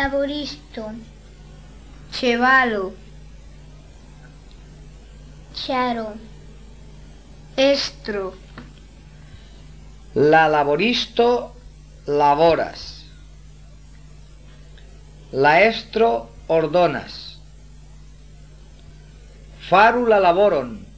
laboristo, chevalo, charo, estro, La laboristo laboras. La estro ordonas. Faru la laboron.